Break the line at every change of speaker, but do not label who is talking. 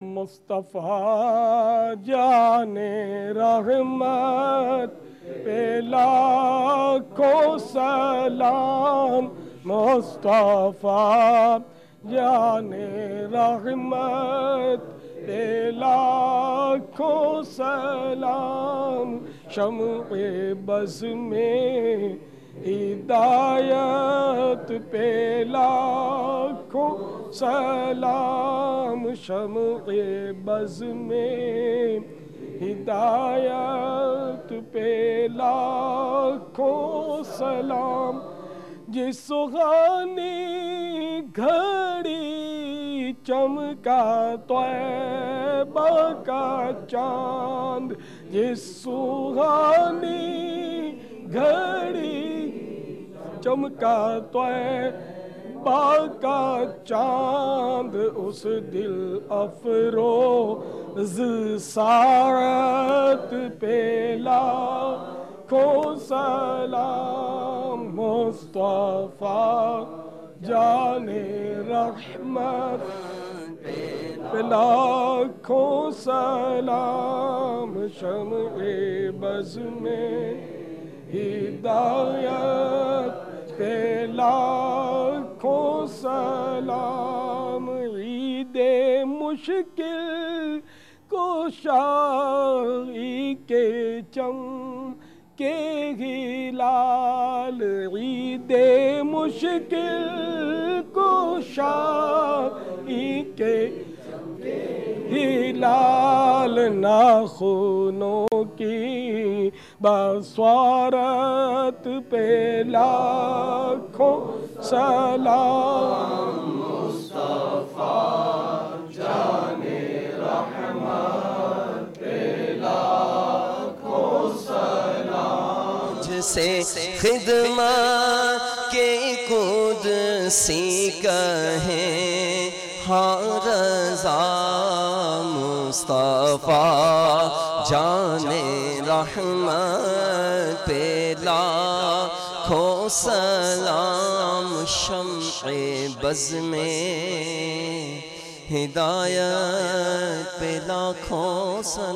مصطفیٰ جان رحمت پہ لاکھوں سلام۔ مصطفیٰ جان رحمت پہ لاکھوں سلام۔ شمع بز میں ہدایت پہ لاکھوں سلام۔ شمع بز میں ہدایت پہ لاکھوں سلام جس سہانی گھڑی چمکا طیبہ کا چاند جس سہانی گھڑی چمکا طیبہ کا چاند چاند اس دل افروز ساعت پہ لاکھوں سلام مصطفیٰ جان رحمت پہ لاکھوں سلام شمع بز میں ہدایت پہ لاکھوں سلام مشکل کوشائی کے چم کے ہلال عید مشکل کوشائی کے ہلال ناخونوں کی بسوارت پہ لاکھوں سلام سلام
جسے خدمت کے قدسی کہیں ہاں رضا مصطفیٰ جان رحمت پہ لاکھوں سلام شمع بز میں ہدایت پہ لاکھوں سلام